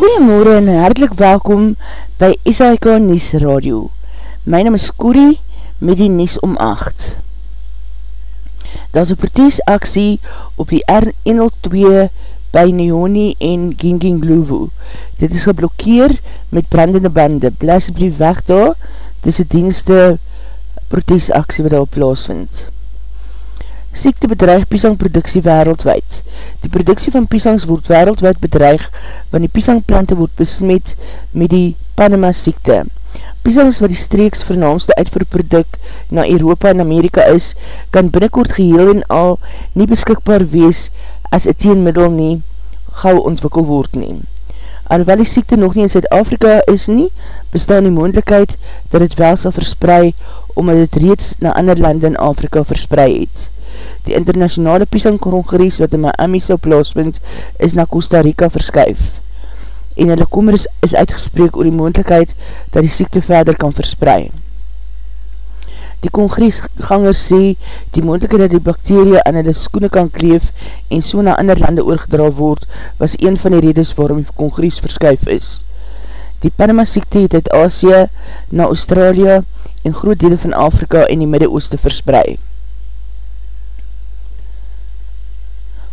Goeiemorgen en hartelijk welkom by SAIK Nies Radio. My naam is Corrie met die Nies om 8. Daar is een protesaksie op die R102 by Neoni en Ginging Glovo. Dit is geblokkeer met brandende bande. Blijf brief weg daar, dit is die dienste protesaksie wat daar plaasvind. Siekte bedreig pisangproduksie wereldwijd. Die produksie van pisangs word wereldwijd bedreig, want die pisangplante word besmet met die Panama siekte. Pisangs wat die streeks vernaamste uitvoerproduk na Europa en Amerika is, kan binnenkort geheel en al nie beskikbaar wees as een teenmiddel nie gauw ontwikkel word nie. Alhoewel die siekte nog nie in Zuid-Afrika is nie, bestaan die moendlikheid dat het wel sal versprei omdat het reeds na ander lande in Afrika versprei het. Die internationale pisangkongrees wat in Miami sal plaasvind is na Costa Rica verskuif. En hulle kommer is, is uitgespreek oor die moendlikheid dat die siekte verder kan versprei. Die kongreesgangers sê die moendlikheid dat die bakterie aan hulle skoene kan kleef en so na ander lande oorgedra word was een van die redes waarom die kongrees verskuif is. Die Panama siekte het uit Asie na Australië en groot dele van Afrika en die Midde-Ooste verspreid.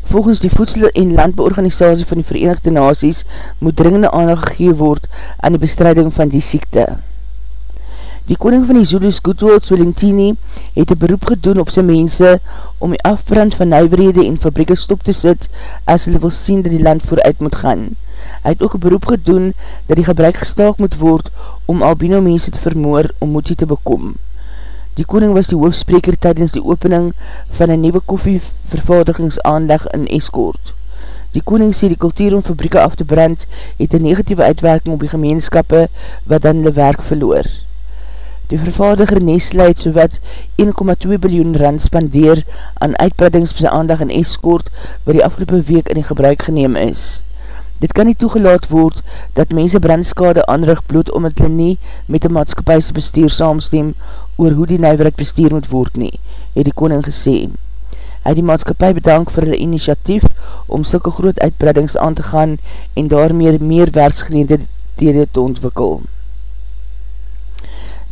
Volgens die Voedsel- en Landbeorganisatie van die Verenigde Naties moet dringende aandag gegeen word aan die bestrijding van die siekte. Die koning van die Zulus Goodwold Swellentini het een beroep gedoen op sy mense om die afbrand van nuiverhede en fabrieke stop te sit as hulle wil sien dat die land vooruit moet gaan. Hy het ook een beroep gedoen dat die gebruik gestaak moet word om albino mense te vermoor om moedie te bekom. Die koning was die hoofspreker tydens die opening van een nieuwe koffievervaardigingsaanleg in Escort. Die koning sê die kultuur om fabrieke af te brand het een negatieve uitwerking op die gemeenskappe wat dan hulle werk verloor. Die vervaardiger Nestle het so wat 1,2 biljoen rand spandeer aan uitbreidingsbesaandag in Escort wat die afgelopen week in die gebruik geneem is. Dit kan nie toegelaat word dat mense brandskade aanrig bloed omdat hulle nie met die maatskapijse bestuur saamstem oor hoe die nijverheid bestuur moet word nie, het die koning gesê. Hy die maatskapie bedank vir hulle initiatief om sulke groot uitbreidings aan te gaan en daarmee meer werksgeleende te ontwikkel.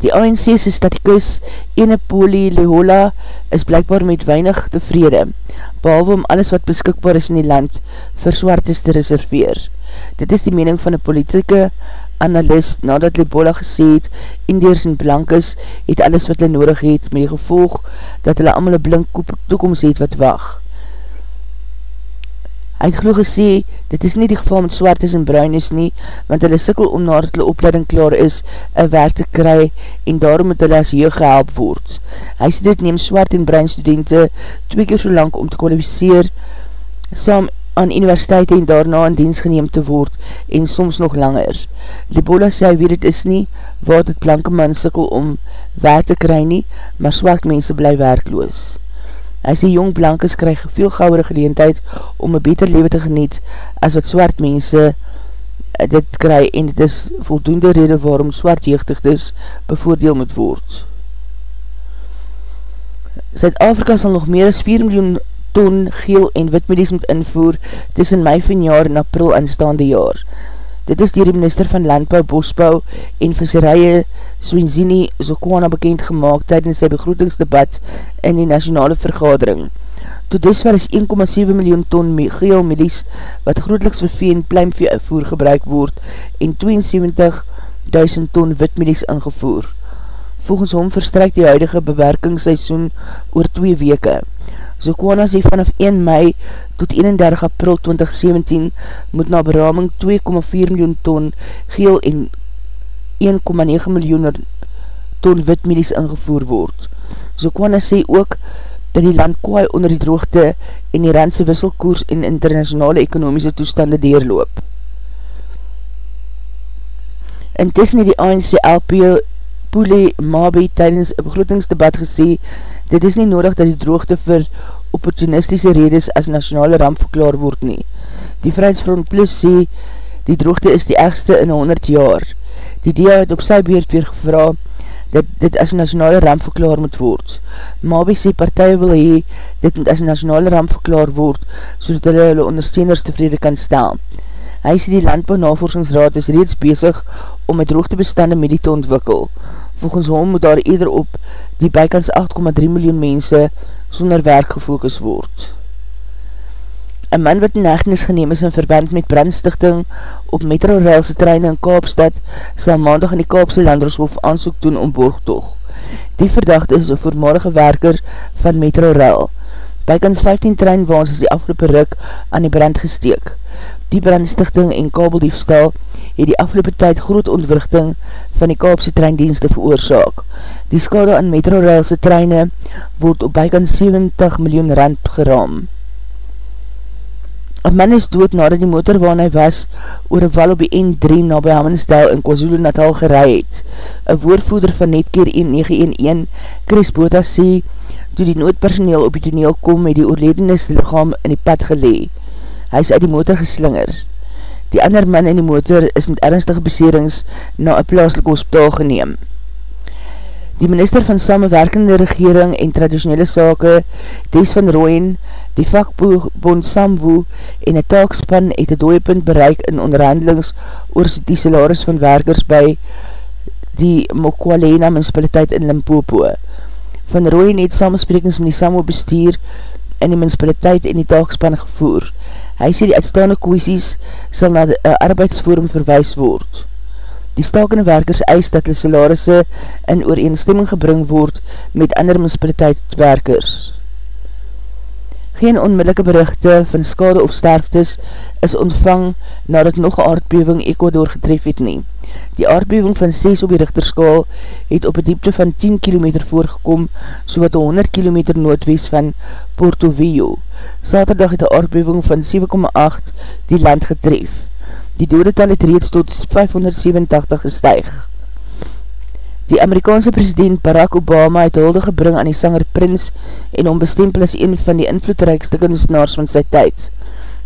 Die ANC's statikus ene Poli Lehola is blijkbaar met weinig tevrede, behalwe om alles wat beskikbaar is in die land vir swartes te reserveer. Dit is die mening van een politieke analist nadat Lebola gesê het, Indiërs en Blankes het alles wat hulle nodig het met die gevolg dat hulle allemaal een blink toekomst het wat wacht. Hy het geloof gesê, dit is nie die geval met swartes en bruines nie, want hulle sikkel om nadat hulle opleiding klaar is, een werk te kry, en daarom moet hulle as jeug gehelp word. Hy sê dit neem swart en bruin studenten twee keer so lang om te kwalificeer, saam aan universiteit en daarna in dienst geneem te word, en soms nog langer. Libola sê hy weet het is nie, wat het blanke man sikkel om werk te kry nie, maar swart mense bly werkloos. Hy sê jong blankes krijg veel gauwere geleentheid om een beter leven te geniet as wat swart mense eh, dit kry en dit is voldoende rede waarom swart jeugdigdes bevoordeel moet word. Zuid-Afrika sal nog meer as 4 miljoen ton geel en witmedies moet invoer tussen mei van jaar en april aanstaande jaar. Dit is dier die minister van Landbouw, Bosbouw en Visserije Swenzini Zokwana bekend gemaakt tydens sy begroetingsdebat in die nationale vergadering. Tot dusver is 1,7 miljoen ton geel medies wat grootliks vir vee en pluimvee uitvoer gebruik word en 72.000 ton wit medies ingevoer. Volgens hom verstryk die huidige bewerkingsseisoen oor 2 weke. Zokwana sê vanaf 1 mei tot 31 april 2017 moet na beraming 2,4 miljoen ton geel en 1,9 miljoen ton witmedies ingevoer word. Zokwana sê ook dat die land kwaai onder die droogte en die randse wisselkoers en internationale ekonomiese toestande deurloop. Intussen het die ANC LP Poele Mabi tydens een begroetingsdebat gesê dit is nie nodig dat die droogte vir opportunistische redes as nationale ramp verklaar word nie. Die Vrijheidsfront Plus sê, die droogte is die ergste in 100 jaar. Die DEA het op sy beurt weer gevra dat dit as nationale ramp verklaar moet word. Mabi sê partij wil hee, dit moet as nationale ramp verklaar word, so dat hulle hulle ondersteuners tevrede kan stel. Hy sê die Landbouwnavorsingsraad is reeds bezig om met droogtebestande medie te ontwikkel. Volgens hom moet daar eerder op die bykans 8,3 miljoen mense sonder werk gefokus word. Een man wat in hechtenis geneem is in verband met brandstichting op metrorailse treine in Kaapstad sal maandag in die Kaapse Landershof aansoek doen om borgtoog. Die verdachte is een voormalige werker van metrorail. Bykans 15 treinwaans is die afgelopen ruk aan die brand gesteek. Die brandstichting en kabeldiefstal het die afgelopen tyd groot ontwrichting van die Kaapse treindienste veroorzaak. Die skade aan metrorailse treine word op bykans 70 miljoen rand geraam. Een man is dood nadat die motor waar hy was oor een val op die N3 na by Hammensdal in KwaZulu Natal gerei het. Een woordvoerder van Netkeer 1911, Chris Bota, sê, toe die noodpersoneel op die toneel kom met die oorledenis lichaam in die pad gelee. Hy is uit die motor geslinger. Die ander man in die motor is met ernstige beserings na een plaaslik hospitaal geneem. Die minister van samenwerkende regering en traditionele sake, Des van Rooyen, die vakbond Samwo en een taakspan het een dooiepunt bereik in onderhandelings oor die salaris van werkers by die Mokwalena municipaliteit in Limpopo. Van Rooyen het samensprekings met die Samwo bestuur in die municipaliteit en die taakspan gevoer. Hy sê die uitstaande kwesties sal na die arbeidsforum verwijs word. Die stakende werkers eis dat die salarisse in ooreenstemming gebring word met ander municipaliteitswerkers. Geen onmiddellike berichte van skade of sterftes is ontvang nadat nog een aardbewing Ecuador getref het nie. Die aardbewing van 6 op die richterskaal het op een diepte van 10 km voorgekom, so wat 100 km noordwest van Porto Vio. Saterdag het die aardbewing van 7,8 die land getref. Die dodetal het reeds tot 587 gestuig. Die Amerikaanse president Barack Obama het hulde gebring aan die sanger Prins en onbestempel as een van die invloedrijkste kunstenaars van sy tyd.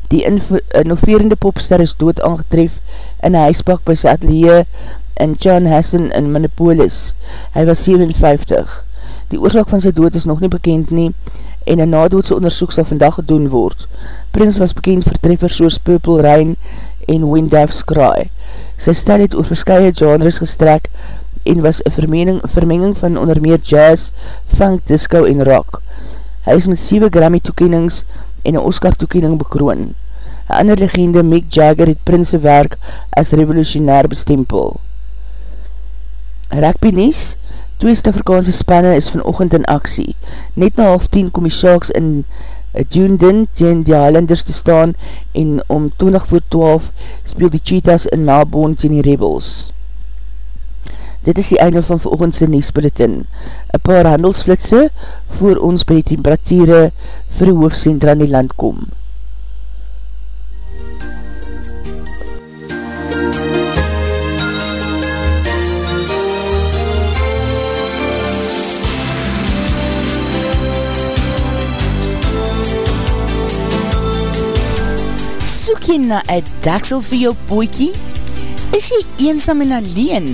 Die innoverende popster is dood aangetref in een huispak by sy atelier in John Hassan in Minneapolis. Hy was 57. Die oorzaak van sy dood is nog nie bekend nie en een nadoodse onderzoek sal vandag gedoen word. Prins was bekend vir treffers soos Purple Rain en When Doves Cry. Sy stel het oor verskye genres gestrek en was een vermenging, vermenging van onder meer jazz, funk, disco en rock. Hy is met 7 Grammy toekennings en een Oscar toekenning bekroon. Een ander legende, Mick Jagger, het Prinse werk as revolutionair bestempel. Rugby Nies, twee Stavrikaanse spanne is vanochtend in aksie. Net na half 10 kom die Sharks in Dunedin teen die Highlanders te staan en om 20 voor 12 speel die Cheetahs in Melbourne teen die Rebels. Dit is die einde van veroogendse Niesbulletin. Een paar handelsflitse voor ons by die temperatuurde vir die hoofdcentra in die land kom. Soek jy na een daksel vir jou poekie? Is jy eensam en alleen?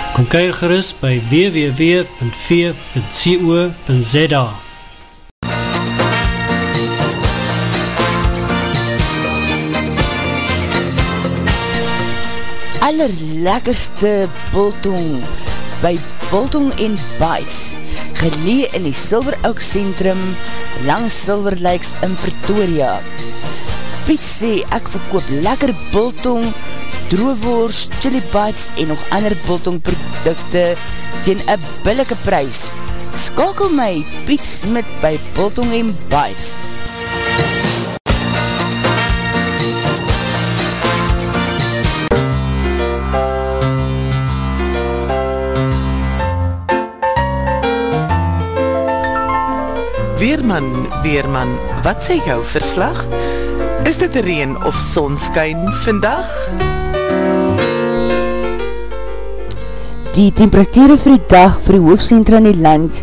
Kom kyk gerust by www.v.co.za Allerlekkerste Bultong by Bultong en Bites gelee in die Silver Oak Centrum langs Silver Lakes in Pretoria. Piet sê ek verkoop lekker Bultong droewoers, chili bites en nog ander biltong producte teen een billike prijs. Skakel my Piet Smit by Biltong en Bites. Weerman, Weerman, wat sê jou verslag? Is dit reen of sonskyn vandag? Die temperatuur vir die dag vir die hoofdcentra in die land,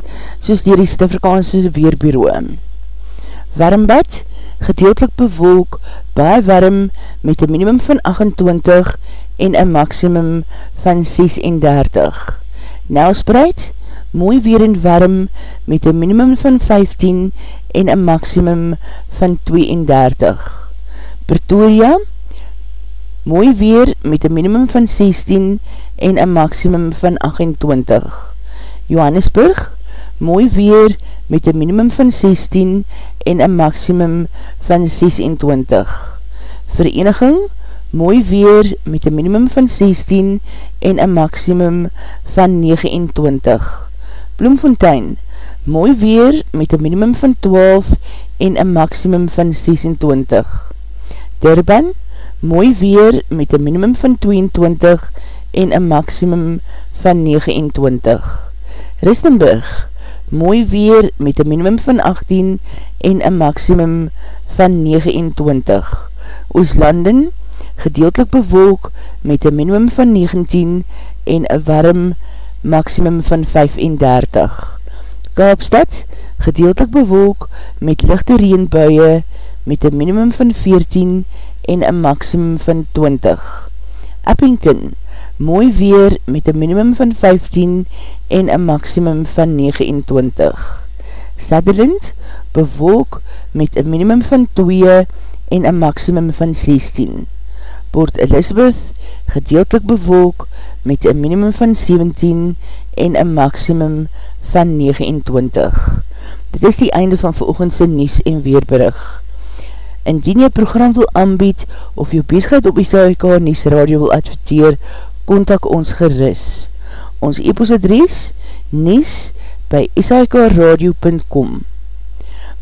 soos dier die Stifrikaanse Weerbureau. Warmbad, gedeeltelik bewolk, baie warm met een minimum van 28 en een maximum van 36. Nelspreid, mooi weer en warm met een minimum van 15 en een maximum van 32. Pretoria, mooi weer met een minimum van 16 en een maximum van 28. Johannesburg, mooi weer met een minimum van 16 en een maximum van 26. Vereniging, mooi weer met een minimum van 16 en een maximum van 29. Bloemfontein, mooi weer met een minimum van 12 en een maximum van 26. Durban, mooi weer met een minimum van 22 en een maximum van 29. Ristenburg, mooi weer met een minimum van 18 en een maximum van 29. Ooslanden, gedeeltelik bewolk met een minimum van 19 en een warm maximum van 35. Kaapstad, gedeeltelik bewolk met lichte reenbuie met een minimum van 14 en een maximum van 20. Eppington, mooi weer met een minimum van 15 en een maximum van 29. Sutherland, bewolk met een minimum van 2 en een maximum van 16. Port Elizabeth, gedeeltelik bewolk met een minimum van 17 en een maximum van 29. Dit is die einde van veroogendse Nies en Weerbrug. Indien jy program wil aanbied of jou bezigheid op ISAIK Nies Radio wil adverteer, kontak ons geris. Ons e-post adres nies by isaikradio.com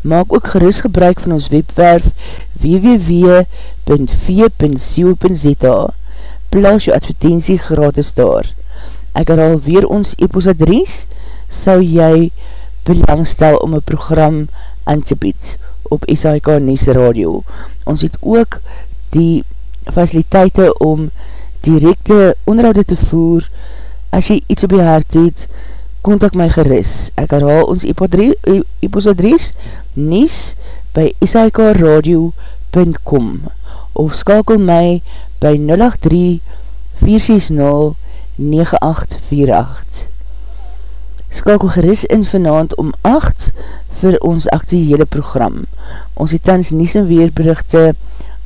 Maak ook geris gebruik van ons webwerf www.v.co.za Plaas jou advertenties gratis daar. Ek herhaal weer ons e-post adres, sou jy belangstel om een program aan te bied op SHK Nies Radio. Ons het ook die faciliteite om directe onderhoud te voer. As jy iets op die hart het, kontak my geris. Ek herhaal ons e-post adres nies by shkradio.com of skakel my by 083-460-9848. Skakel geris in vanavond om 8 vir ons actiehele program. Ons het tans nies en weerberichte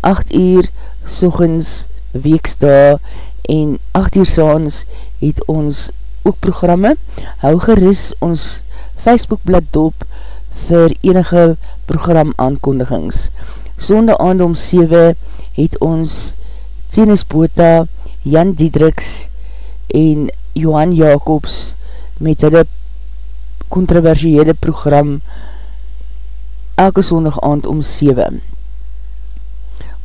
8 uur sogens weeksta en 8 uur saans het ons ook programme. Hou geris ons Facebookblad dop vir enige program aankondigings. Sonde aand om 7 het ons Tienes Bota, Jan Diedriks en Johan Jacobs met hulle controversiële program elke sondag aand om 7.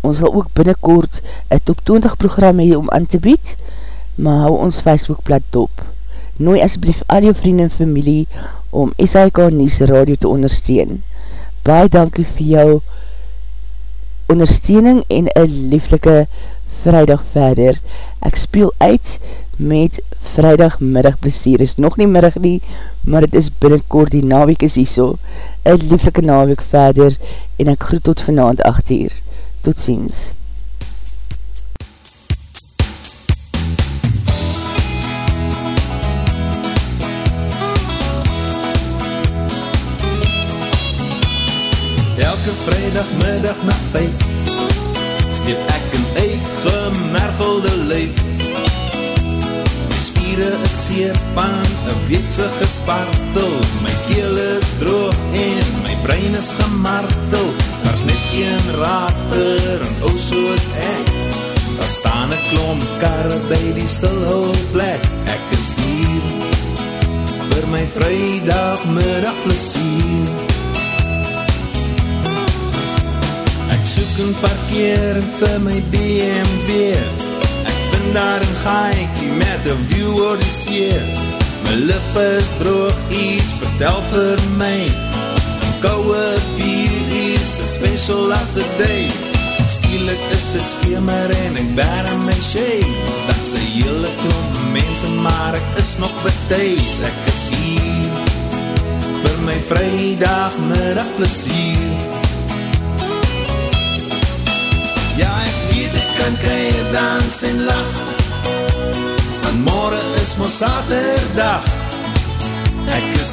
Ons sal ook binnenkort een top 20 program hee om aan te bied, maar hou ons Facebookblad top. Nooi asblief al jou vriend en familie om SIK Nies Radio te ondersteun. Baie dankie vir jou ondersteuning en een lieflike vrijdag verder. Ek speel uit met vrijdagmiddag plesier. is nog nie middag nie, maar het is binnenkort die naweek is hier so. Een lieflike naweek verder en ek groet tot vanavond 8 uur. Tot ziens. Elke vrijdagmiddag na vijf Steep ek een uitgemergelde leef My spiere is seer van een weekse gespartel. My keel is droog en my brein is gemartel Een rater en o soos ek. Daar staan een klomp karre by die stilhou plek Ek is hier vir my vrijdagmiddag plezier. Ek soek en parkeer vir my BMW Ek vind daar een gaaikie met een view oor die see. My lip is droog iets, vertel vir my. Een kouwe bier special of the day Skielik is dit skemer en ek bær in my shades. Dat is een hele klomp mense, maar ek is nog betuis Ek is hier vir my vrijdagmiddag plezier. Ja, ek weet ek kan keir dans en lach. Want morgen is my saterdag Ek is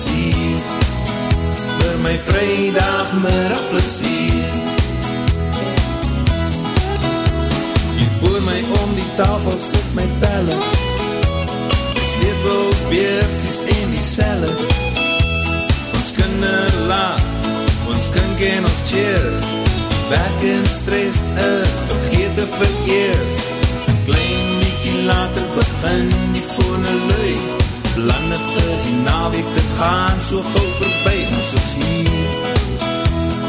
my vrijdagmiddag plezier Voor my om die tafel sit my pelle. Sleepels, beersies en die selle. Ons kinder laat, ons kink en ons cheers. Werk en stress is, vergeet het vereers. Een klein weekie later begin die fone lui Blande vir die naweek, dit gaan so gauw voorbij Ons is hier,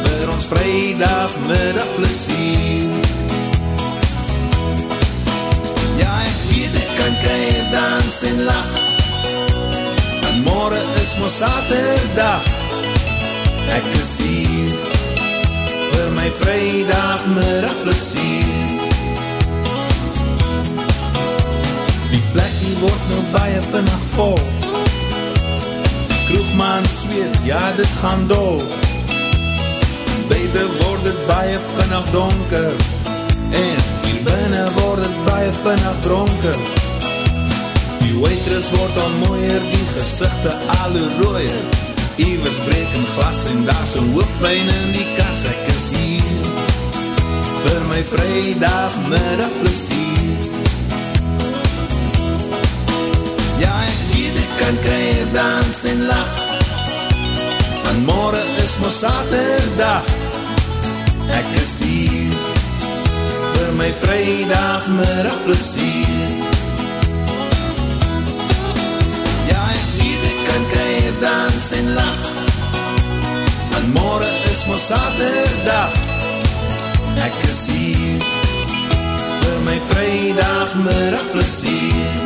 vir ons vrijdag middag plesier kan keir, dans en lach. En morgen is mo saterdag. Ek is hier Vir my vrijdag middag plezier Die plek die word nou baie vinnig vol. Kroegman zweet, ja dit gaan dol Beter word het baie vinnig donker. En hier binnen word het baie vinnig dronken Die waitress word al mooier, die gezichte al hoe rooier. Ewers breek in glas en daar so hoofdpijn in die kas Ek is hier, vir my vrijdag middag plezier kan keir, dans en lach. Want morgen is my saterdag Ek is hier, vir my vrijdag middag plezier dans en lach. Want morgen is my saterdag Ek is hier Vir my vrijdag middag plezier